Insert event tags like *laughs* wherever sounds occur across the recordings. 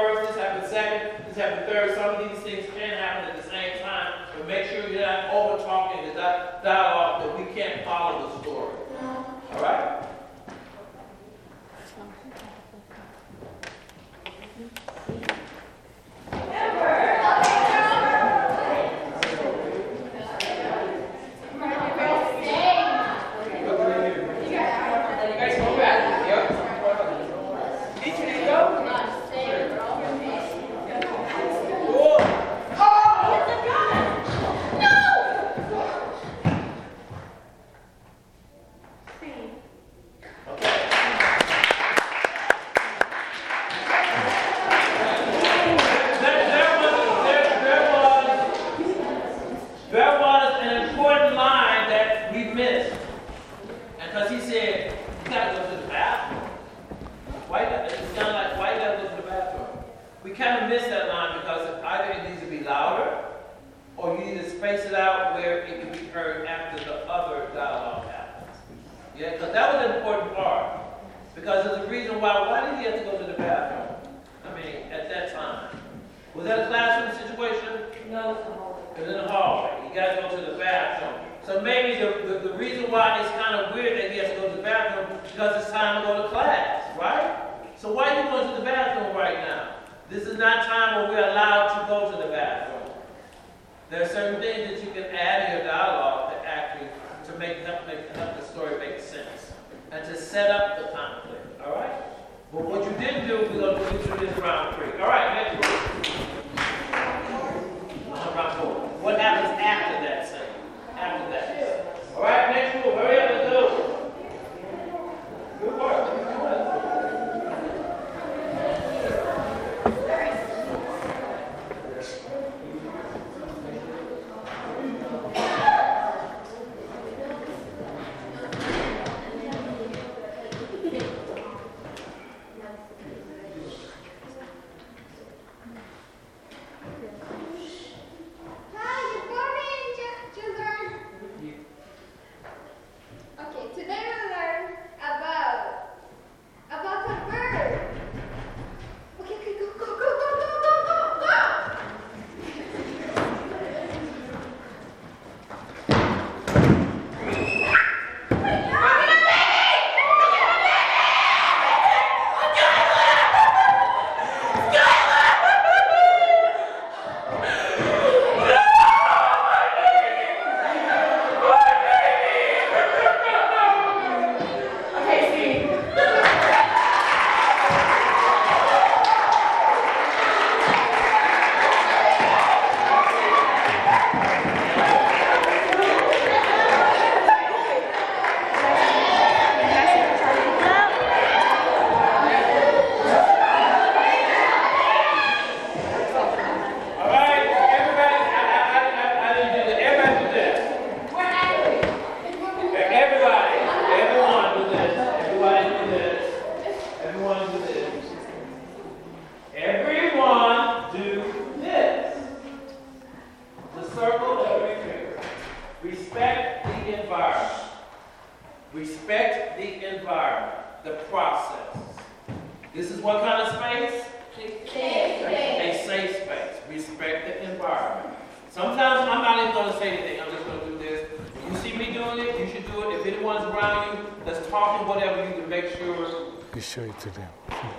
first, this happens second, this happens third. Some of these things can happen at the same time. But make sure you're not over talking di- dialogue that we can't follow the story. All right? There, there was, there, there was, there was an important line that we missed. And because he said, you gotta go to the bathroom. Why, you gotta- it sounded like, why you gotta go to the bathroom? That line because either it needs to be louder, or you need to space it out where it can be heard after the other dialogue happens. Yeah, because that was an important part. Because there's a reason why, why did he have to go to the bathroom? I mean, at that time. Was that a classroom situation? No, it's a hole. It was in the hallway. You got to go to the bathroom. So maybe the, the, the reason why it's kind of weird that he has to go to the bathroom because it's time to go to class, right? So why are you going to the bathroom right now? This is not time where we're allowed to go to the bathroom. There are certain things that you can add in your dialogue to actually to make help make help the story make sense and to set up the conflict. All right. But what you didn't do, we're to do this round three. All right, next one. Round four. What happens after that scene? After that. All right, next one. Hurry up and do. Good work.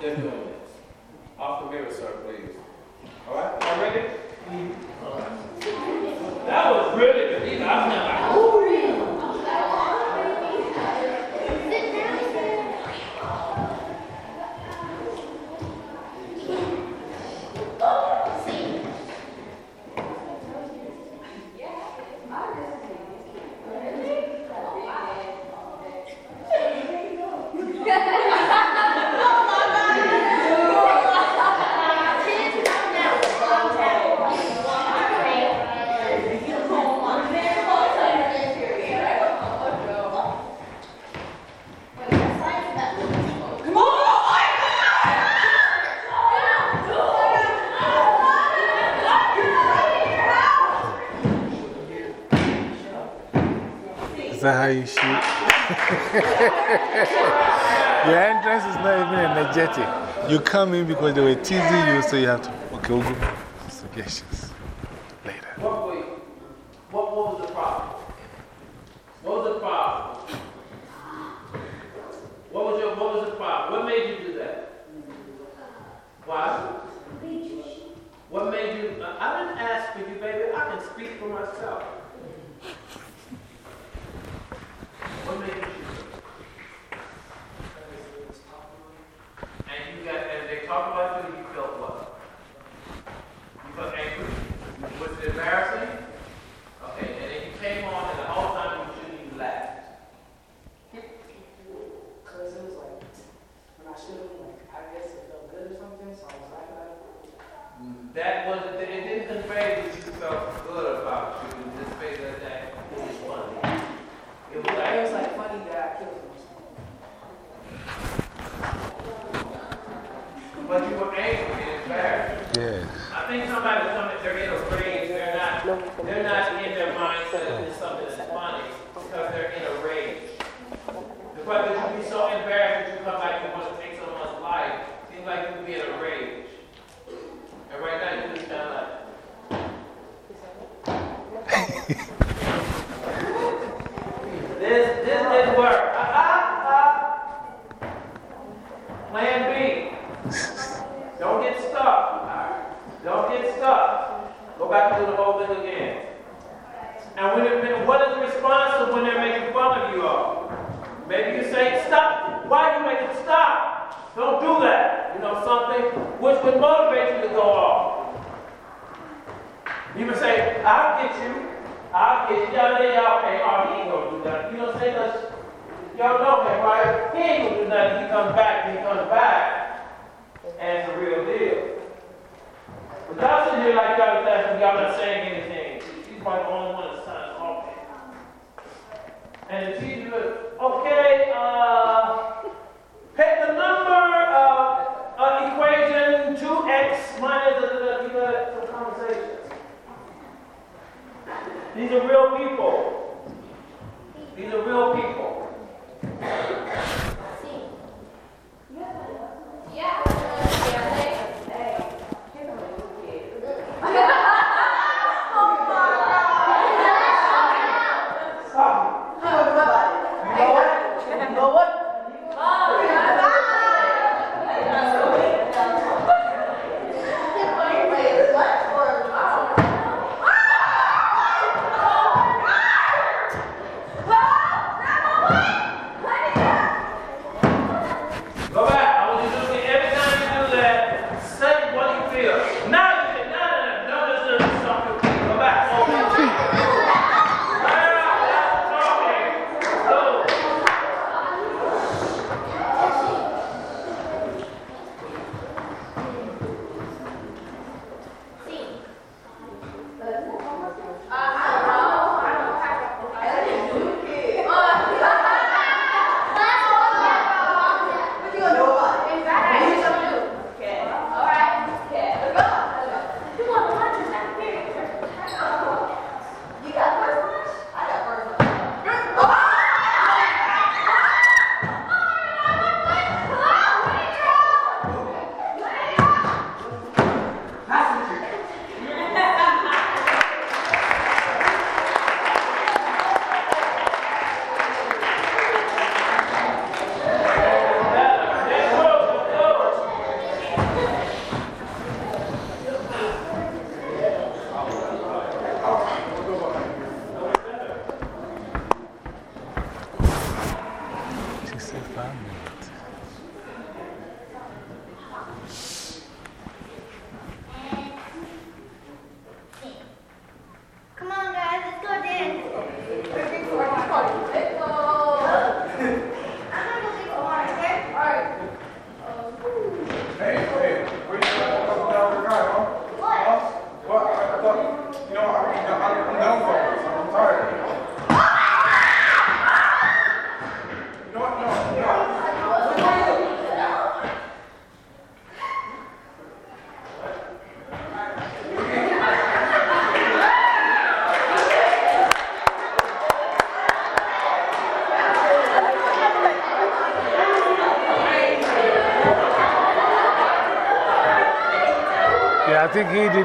They're doing this. Off the mirror, sir, please. All right? All ready? All right. That was really good. I'm not like, ooh. how you shoot. Your entrance is not even energetic. You come in because they were teasing you, so you have to. Okay, we'll go. Suggestions later. What, were you, what, what was the problem? What was the problem? What was, your, what was the problem? What made you do that? Why? What made you? I didn't ask for you, baby. I can speak for myself. What made you shoot? And you got, and they talked about you, you felt what? You felt angry? Was it embarrassing? Okay, and then you came on, and the whole time you shouldn't even laugh. Because it was like, when I should have, like, I guess it felt good or something, so I was like, like That wasn't, it didn't convey that you felt good about you. It just made that, that it was funny. It was it like, was like funny that I killed myself. but you were angry and embarrassed. Yes. I think somebody's coming, they're in a rage, they're not, they're not in their mindset that it's something that's funny because they're in a rage. The that you be so embarrassed that you come back and want to take someone's life seems like you would be in a rage. And right now you just kind of *laughs* this, this didn't work. Ah, ah, ah. Plan B. Don't get stuck. Don't stuck. Go back and do the whole thing again. And when it, what is the response to when they're making fun of you all? Maybe you say, stop. Why are you making stop? Don't do that. You know something? Which would motivate you to go off. You would say, I'll get you. I'll get you. Y'all know y'all pay. Oh, he ain't gonna do that. You know, say this. Y'all know him, right? He ain't gonna do nothing. He comes back. He comes back. And it's a real deal. But y'all sitting here like y'all not saying anything. She's probably the only one that signs off. And the goes, okay, uh, pick the number of uh, equation 2x minus the, the, the, the conversations. These are real people. These are real people.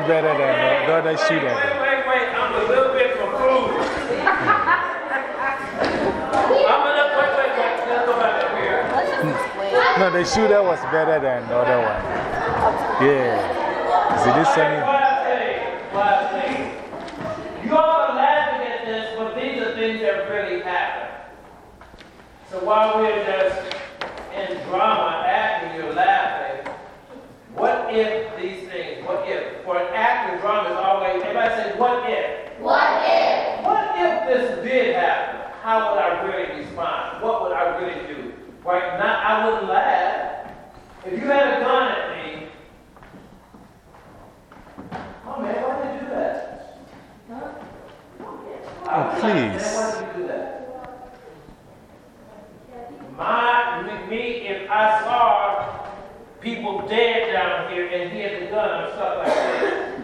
Better than the, the other Wait, shooter. wait, wait, wait. I'm a little bit confused. I'm a little, wait, wait, wait. Let's go back here. Let's just explain. No, the shooter was better than the other one. Yeah. See, this Okay, one. You all are laughing at this, but these are things that really happen. So while we're just in drama acting, you're laughing. What if these things, what if? For an actor, drama is always, everybody say, what if? What if? What if this did happen? How would I really respond? What would I really do? Right now, I wouldn't laugh. If you had a gun at me, oh man, why did you do that? Oh, oh please. Man, why did you do that? My, me- me, if I saw people dead down here and he had the gun, I'm stuck like this.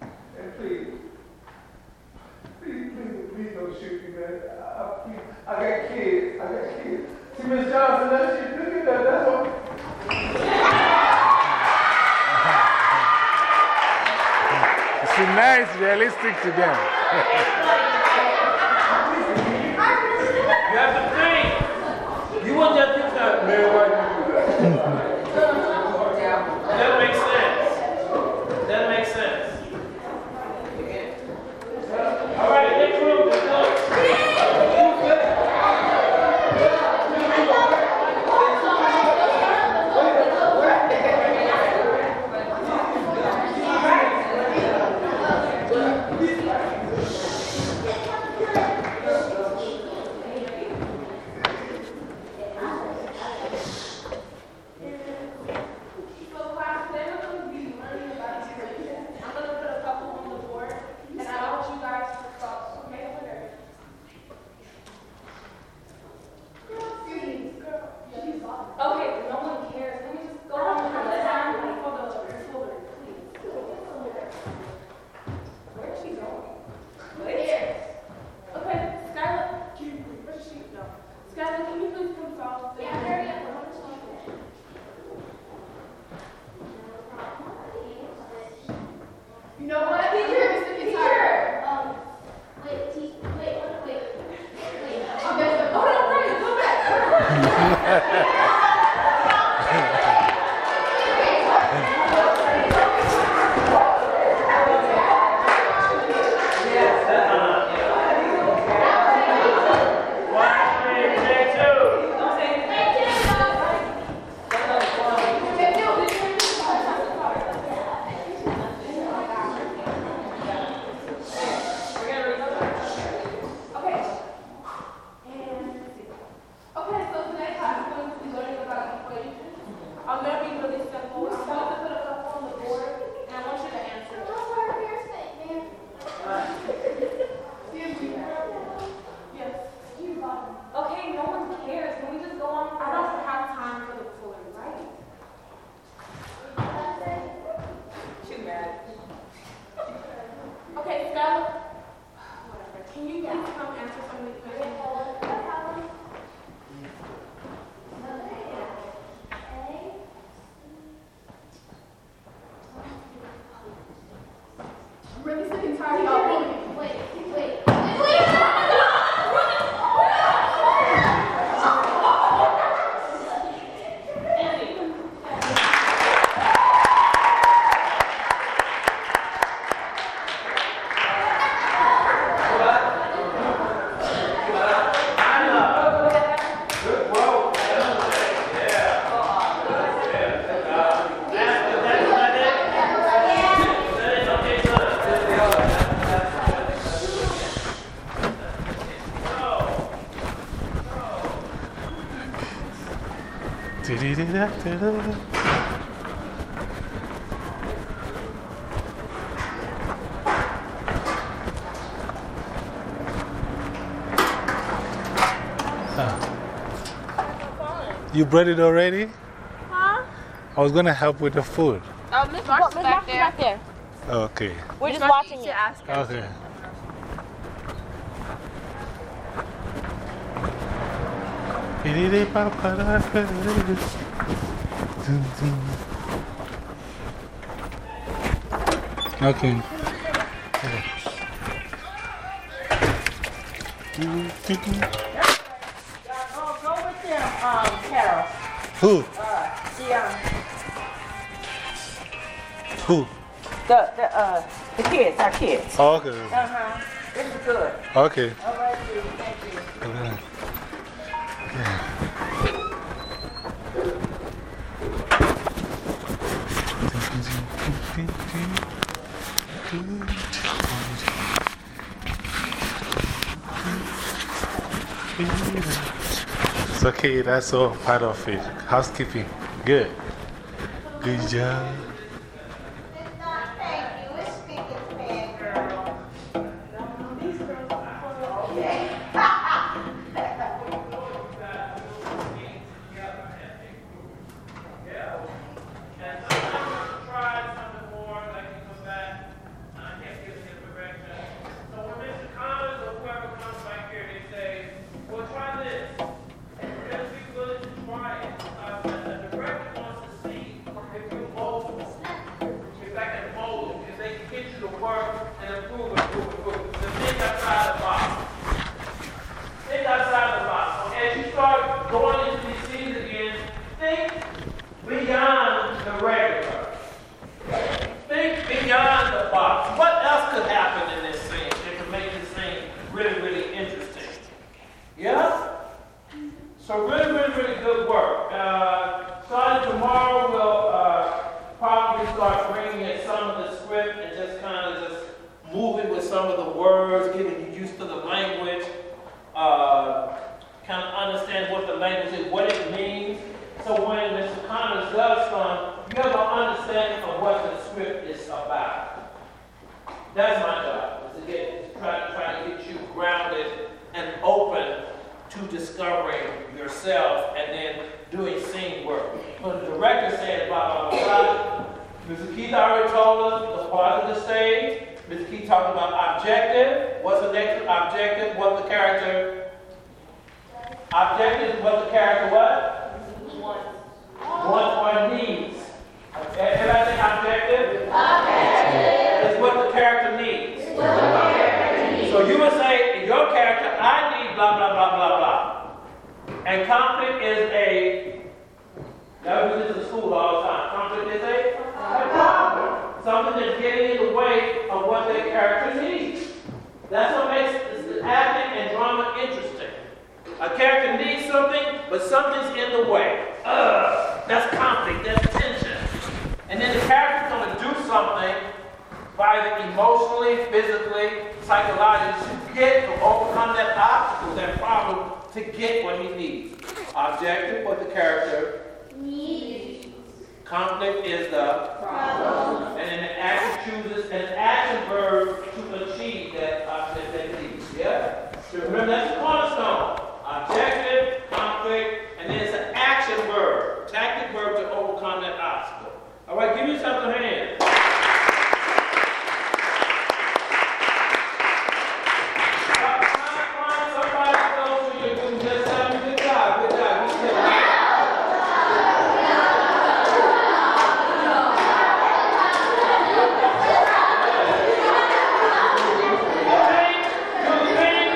Hey, please. Please, please, please don't shoot me, man. I, I, please, I got kids. I got kids. See, Miss Johnson, that shit, look at that. That's what. *laughs* It's nice, realistic to them. You have to think. You want that picture. Man, You brought it already? Huh? I was going to help with the food. Oh, Miss Mark's back there. Back there. Okay. We're just watching it. Okay. Okay. Go, go with them, um, Carol. Who? Uh, the, um, Who? the, the, uh, the kids, our kids. Oh, okay. Uh-huh. This is good. Okay. All right, Judy, thank you. It's okay, that's all part of it. Housekeeping. Good. Good job. And sometimes try something more, like you come back, I can't give him direction. So when Mr. Collins or whoever comes back here, they say, well, try this. And we're gonna be willing to try it. Uh, but the director wants to see if you're mobile. If I can mold it, if they can get you to work and improve, improve, improve. The think outside the box. Think outside the box. As you start going into these scenes again, think beyond the regular. Think beyond the box. What else could happen in this scene that could make this scene really, really interesting? Yeah? So really, really, really good work. Uh, starting tomorrow, we'll uh, probably start bringing in some of the script and just kind of just moving with some of the words, getting you used to the language, uh, kind of understand what the language is, what it means. So when Mr. Connors does some, you have an understanding of what the script is about. That's my job, is to get, try, try to get you grounded and open to discovering yourself and then doing scene work. When the director said blah, blah, blah, Mr. Keith already told us the part of the stage. Mr. Keith talked about objective. What's the next objective? What the character? Objective is what the character what? Wants or needs. Everybody say objective? Objective. Is what the character needs. So you would say, in your character, I need blah, blah, blah, blah, blah. And conflict is a, that was just in school all the time. Conflict is a, a problem. Something that's getting in the way of what their character needs. That's what makes the acting and drama interesting. A character needs something, but something's in the way. Ugh, that's conflict, that's tension. And then the character's going to do something, either emotionally, physically, psychologically, to get, to overcome that obstacle, that problem, to get what he needs. Objective, what the character needs. Conflict is the problem. And then the actor chooses an action verb to achieve that object that needs. Yeah? So remember, that's the cornerstone. Objective, conflict, and then it's an action verb, tactic verb to overcome that obstacle. All right, give yourself a hand. Find- find somebody close to you who just tell me, good job, good job, good job. think, you think,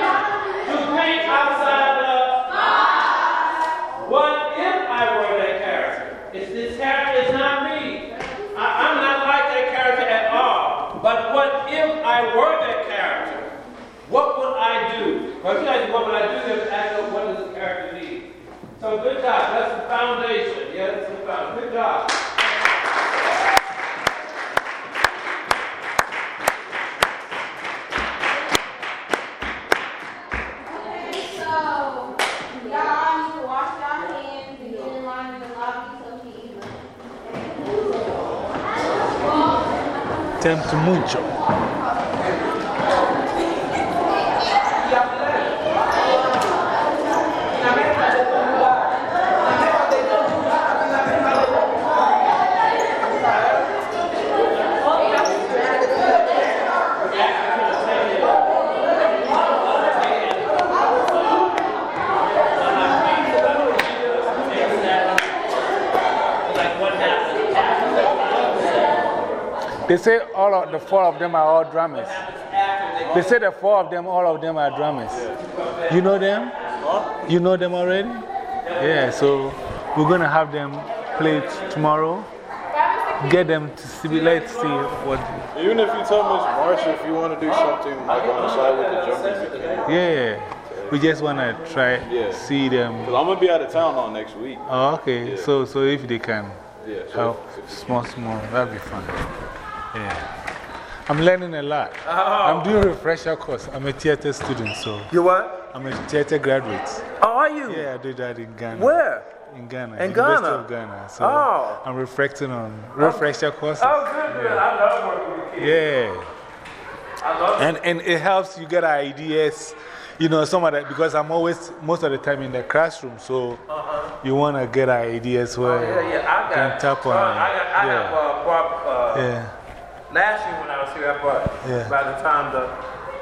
you think outside the box. What if I were that character? Is this character is not me? I, I'm not like that character at all. But what if I were that character? What would I do? Well, if you ask me what would I do, you have to ask what does the character need? So good job. That's the foundation. Yeah, that's the foundation. Good job. So, y'all need to wash your hands and get in line in the lobby so we can eat. Tempo mucho. Like what happened? They say all of the four of them are all drummers. They say the four of them, all of them are drummers. You know them? You know them already? Yeah, so we're going to have them play tomorrow. Get them to see, let's see what. Even if you tell Miss Marsha if you want to do something like on the side with the jumpers. Yeah, we just want to try、yeah. See them. Because I'm going to be out of town all next week. Oh, okay. So, so if they can Yeah, so help, small, small, that'd be fun. Yeah. I'm learning a lot. Oh. I'm doing a refresher course. I'm a theater student, so You what? I'm a theater graduate. Oh, are you? Yeah, I did that in Ghana. Where? In Ghana. In University Ghana? of Ghana. So Oh. I'm reflecting on refresher courses. Oh, good, good. I love working with kids. Yeah. I love And, and it helps you get ideas. You know, some of that, because I'm always, most of the time in the classroom, so you want to get ideas where. Oh, Yeah, yeah. I you got, can tap on uh, it. I got, I yeah. got uh, brought, uh, yeah. Last year when I was here, I Yeah. by the time the,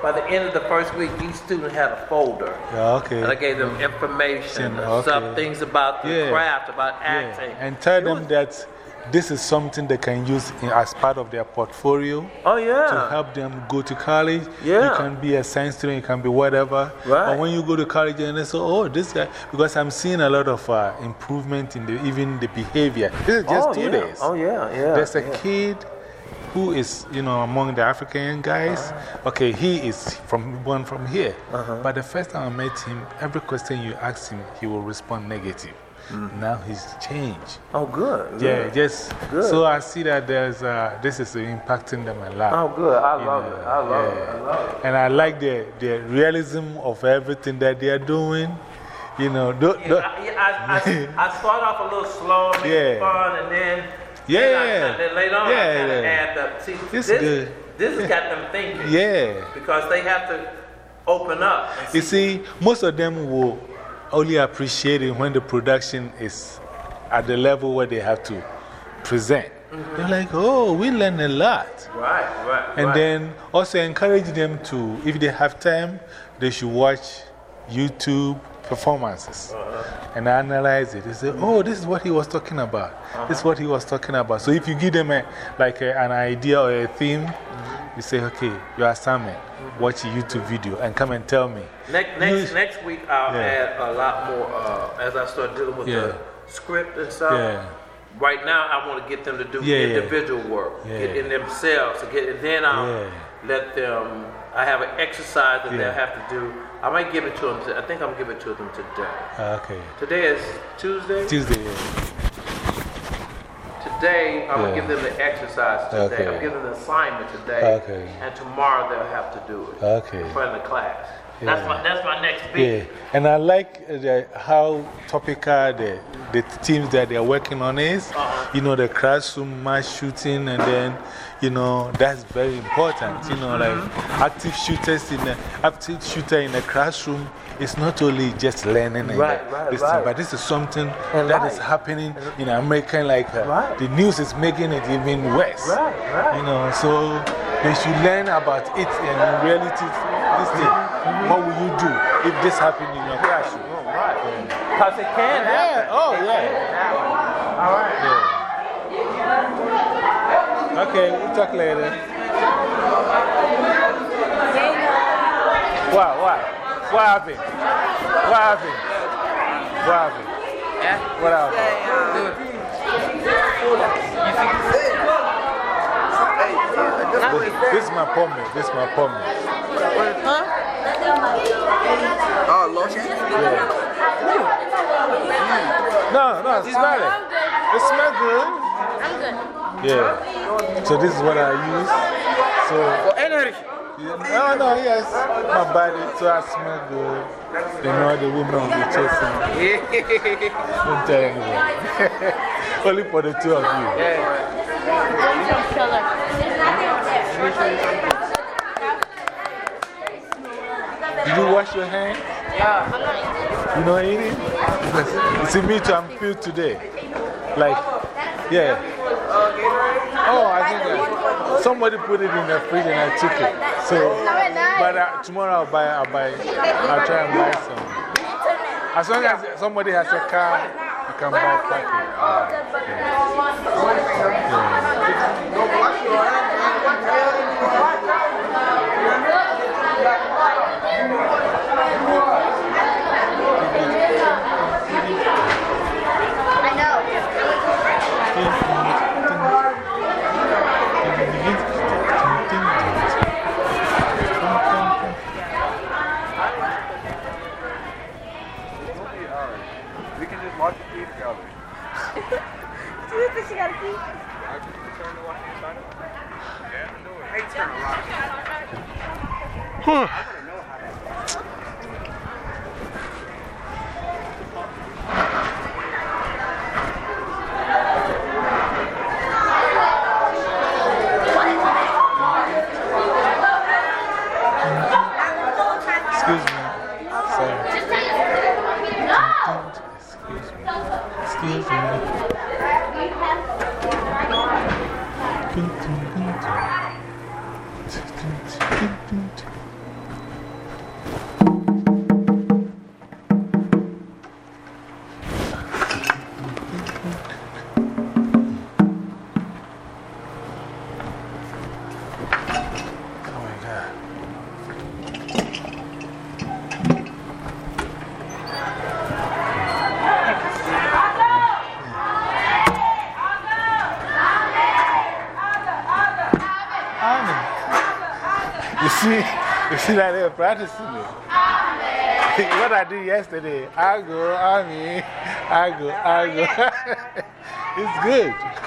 by the end of the first week, each student had a folder. Yeah, okay. And I gave them information, Okay. stuff, things about the Yeah. craft, about acting. And tell It them that this is something they can use in, as part of their portfolio Oh, yeah. to help them go to college. Yeah. You can be a science student, you can be whatever. Right. But when you go to college and they say, oh, this guy, because I'm seeing a lot of uh, improvement in the, even the behavior. This is just oh, two yeah. days. Oh, yeah, yeah. There's a yeah. kid who is, you know, among the African guys. Uh-huh. Okay, he is from born from here. Uh-huh. But the first time I met him, every question you ask him, he will respond negative. Now he's changed. Oh, good. Yeah, good. just Good. so I see that there's uh, this is impacting them a lot. Oh, good. I love know, it. I love it. I love it. And I like the, the realism of everything that they are doing. You know, do, Yeah, do, I, yeah, I, I, I start off a little slow, make it Yeah. fun, and then, Yeah. I, then later on, Yeah, I kind yeah. add the. See, It's this, good. This has got them *laughs* thinking. yeah. Because they have to open up. and You see, most of them will only appreciate it when the production is at the level where they have to present. Mm-hmm. They're like, oh, we learn a lot. Right, right. And right. then also encourage them to, if they have time, they should watch YouTube performances and analyze it. They say, oh, this is what he was talking about. This is what he was talking about. So if you give them a, like a, an idea or a theme, you say, okay, your assignment, watch a YouTube video and come and tell me. Next, next, Use- next week, I'll Yeah. add a lot more uh, as I start dealing with Yeah. the script and stuff. Yeah. Right now, I want to get them to do individual work, get in themselves, get, and then I'll let them. I have an exercise that Yeah. they'll have to do. I might give it to them. I think I'm give it to them today. Ah, okay. Today is Tuesday. Tuesday. yeah. Today, I'm Yeah. gonna give them the exercise today. Okay. I'm giving them the assignment today. Okay. And tomorrow they'll have to do it Okay. in front of the class. That's Yeah. my that's my next Yeah, and I like uh, the, how topical the, the teams that they're working on is. Uh-huh. You know, the classroom mass shooting, and then, you know, that's very important. You know, like Mm-hmm. active shooters in a, active shooter in the classroom is not only just learning, and Right, right, this right. thing, but this is something And that is life. happening in America. Like uh, Right. the news is making it even worse. Right, right. You know, so they should learn about it and in reality. This thing, what will you do if this happened in your classroom? Because it can happen. Oh, yeah, oh, It yeah. can. All right. Yeah. Okay, we'll talk later. What, what? What happened? What happened? What happened? What happened? Uh, uh, this, this is my pommy. This is my pommy. Oh, lotion? No, no, smell it. It smells good. I'm good. Yeah. So this is what I use. So, For energy. yeah, no, no, yes. My body, so I smell good. They know the women will be chasing me. Don't tell anyone. *laughs* Only for the two of you. Did you wash your hands? Yeah. You know eating? Because, *laughs* see, me too, I'm filled today. Like, yeah. Oh, I think somebody put it in the fridge and I took it. So, but uh, tomorrow I'll buy, I'll buy, I'll try and buy some. As long as somebody has a car, you can buy a ah, yeah. yeah. I know. See that they're practicing it. *laughs* what I did yesterday, I go, I mean, I go, I go. *laughs* it's good.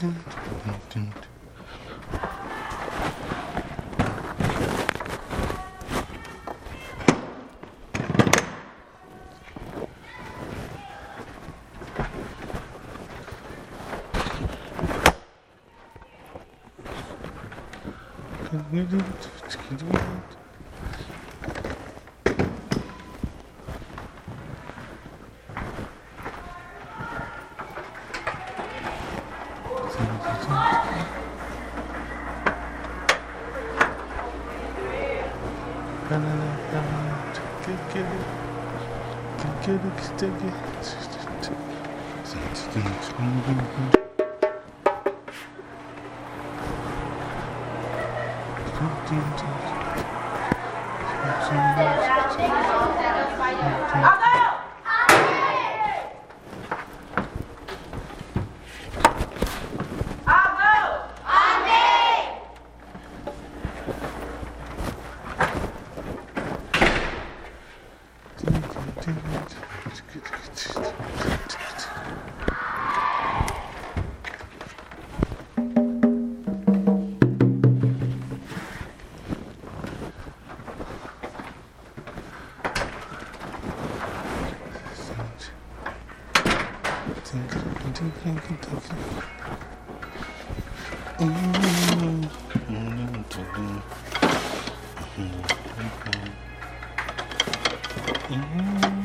Ding ding ding. Thank you. Mm-hmm.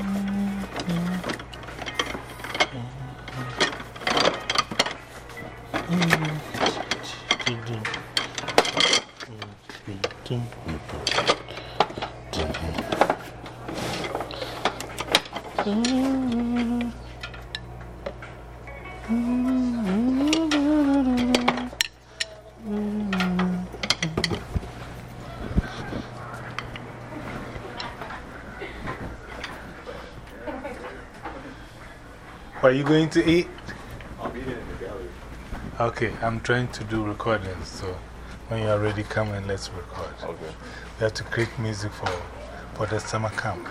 Are you going to eat? I'll be there in the gallery. Okay, I'm trying to do recordings, so when you are ready, come and let's record. Okay. We have to create music for, for the summer camp.